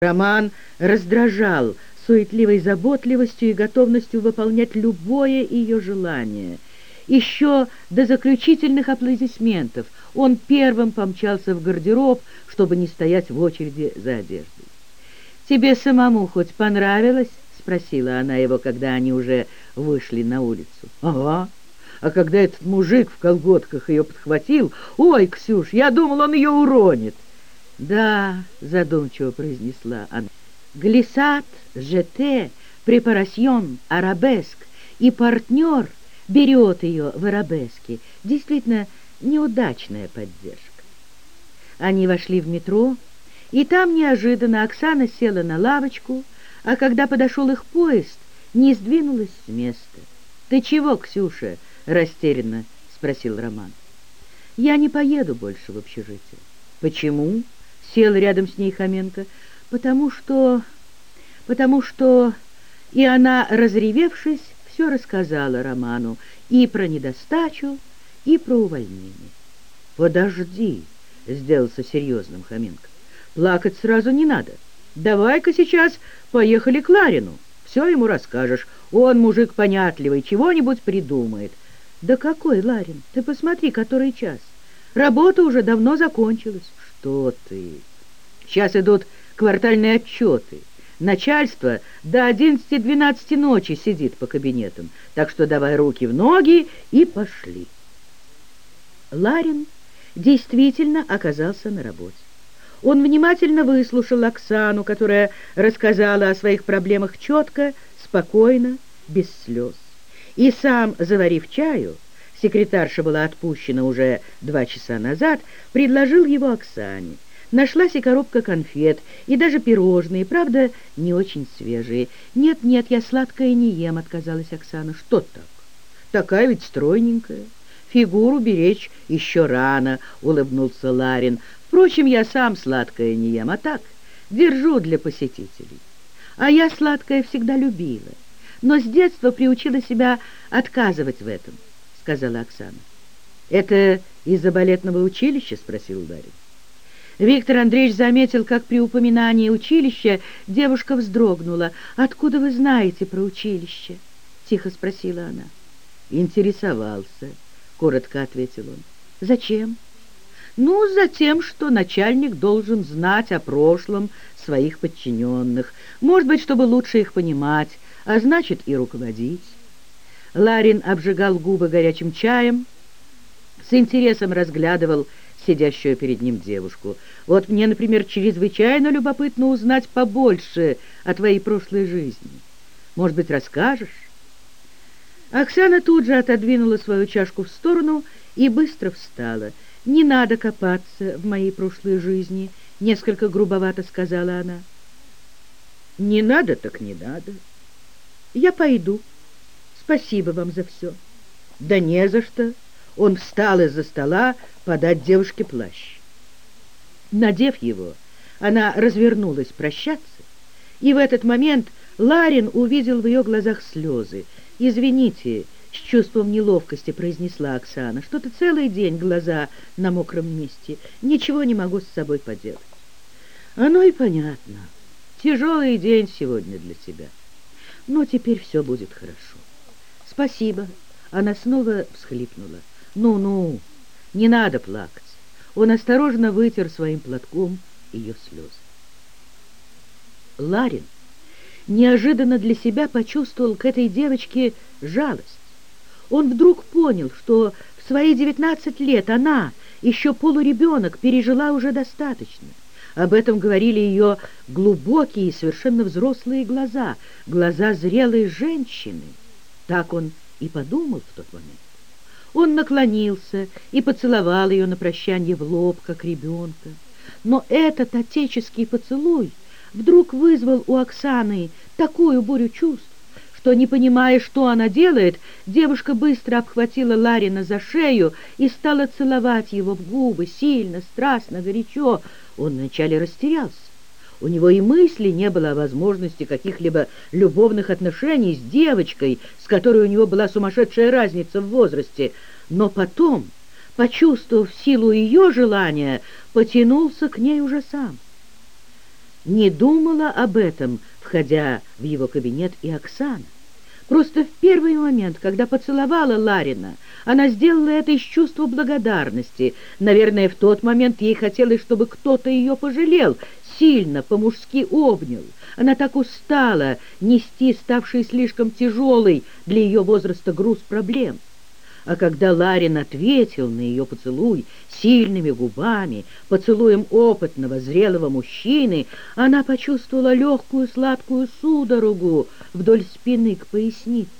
Роман раздражал суетливой заботливостью и готовностью выполнять любое ее желание. Еще до заключительных аплодисментов он первым помчался в гардероб, чтобы не стоять в очереди за одеждой. «Тебе самому хоть понравилось?» — спросила она его, когда они уже вышли на улицу. «Ага. А когда этот мужик в колготках ее подхватил, ой, Ксюш, я думал, он ее уронит». «Да», — задумчиво произнесла она, — «глиссат, жете, препарасьон, арабеск, и партнер берет ее в арабеске. Действительно, неудачная поддержка». Они вошли в метро, и там неожиданно Оксана села на лавочку, а когда подошел их поезд, не сдвинулась с места. «Ты чего, Ксюша?» — растерянно спросил Роман. «Я не поеду больше в общежитие». «Почему?» Сел рядом с ней Хоменко. «Потому что... потому что...» И она, разревевшись, все рассказала Роману и про недостачу, и про увольнение. «Подожди», — сделался серьезным Хоменко. «Плакать сразу не надо. Давай-ка сейчас поехали к Ларину. Все ему расскажешь. Он мужик понятливый, чего-нибудь придумает». «Да какой Ларин? Ты посмотри, который час. Работа уже давно закончилась» что ты? Сейчас идут квартальные отчеты. Начальство до 11-12 ночи сидит по кабинетам, так что давай руки в ноги и пошли. Ларин действительно оказался на работе. Он внимательно выслушал Оксану, которая рассказала о своих проблемах четко, спокойно, без слез. И сам, заварив чаю, секретарша была отпущена уже два часа назад, предложил его Оксане. Нашлась и коробка конфет, и даже пирожные, правда, не очень свежие. «Нет-нет, я сладкое не ем», — отказалась Оксана. «Что так? Такая ведь стройненькая. Фигуру беречь еще рано», — улыбнулся Ларин. «Впрочем, я сам сладкое не ем, а так держу для посетителей. А я сладкое всегда любила, но с детства приучила себя отказывать в этом» сказала Оксана. «Это из-за балетного училища?» — спросил Ларин. Виктор Андреевич заметил, как при упоминании училища девушка вздрогнула. «Откуда вы знаете про училище?» — тихо спросила она. «Интересовался», — коротко ответил он. «Зачем?» «Ну, за тем, что начальник должен знать о прошлом своих подчиненных, может быть, чтобы лучше их понимать, а значит и руководить». Ларин обжигал губы горячим чаем, с интересом разглядывал сидящую перед ним девушку. «Вот мне, например, чрезвычайно любопытно узнать побольше о твоей прошлой жизни. Может быть, расскажешь?» Оксана тут же отодвинула свою чашку в сторону и быстро встала. «Не надо копаться в моей прошлой жизни», — несколько грубовато сказала она. «Не надо, так не надо. Я пойду». Спасибо вам за все. Да не за что. Он встал из-за стола подать девушке плащ. Надев его, она развернулась прощаться, и в этот момент Ларин увидел в ее глазах слезы. «Извините», — с чувством неловкости произнесла Оксана, «что-то целый день глаза на мокром месте, ничего не могу с собой поделать». «Оно и понятно. Тяжелый день сегодня для тебя. Но теперь все будет хорошо». «Спасибо». Она снова всхлипнула. «Ну-ну, не надо плакать». Он осторожно вытер своим платком ее слезы. Ларин неожиданно для себя почувствовал к этой девочке жалость. Он вдруг понял, что в свои девятнадцать лет она, еще полуребенок, пережила уже достаточно. Об этом говорили ее глубокие и совершенно взрослые глаза, глаза зрелой женщины. Так он и подумал в тот момент. Он наклонился и поцеловал ее на прощание в лоб, как ребенка. Но этот отеческий поцелуй вдруг вызвал у Оксаны такую бурю чувств, что, не понимая, что она делает, девушка быстро обхватила Ларина за шею и стала целовать его в губы, сильно, страстно, горячо. Он вначале растерялся. У него и мысли не было о возможности каких-либо любовных отношений с девочкой, с которой у него была сумасшедшая разница в возрасте. Но потом, почувствовав силу ее желания, потянулся к ней уже сам. Не думала об этом, входя в его кабинет и Оксана. Просто в первый момент, когда поцеловала Ларина, она сделала это из чувства благодарности. Наверное, в тот момент ей хотелось, чтобы кто-то ее пожалел, сильно, по-мужски обнял. Она так устала нести ставший слишком тяжелый для ее возраста груз проблем. А когда Ларин ответил на ее поцелуй сильными губами, поцелуем опытного, зрелого мужчины, она почувствовала легкую сладкую судорогу вдоль спины к пояснице.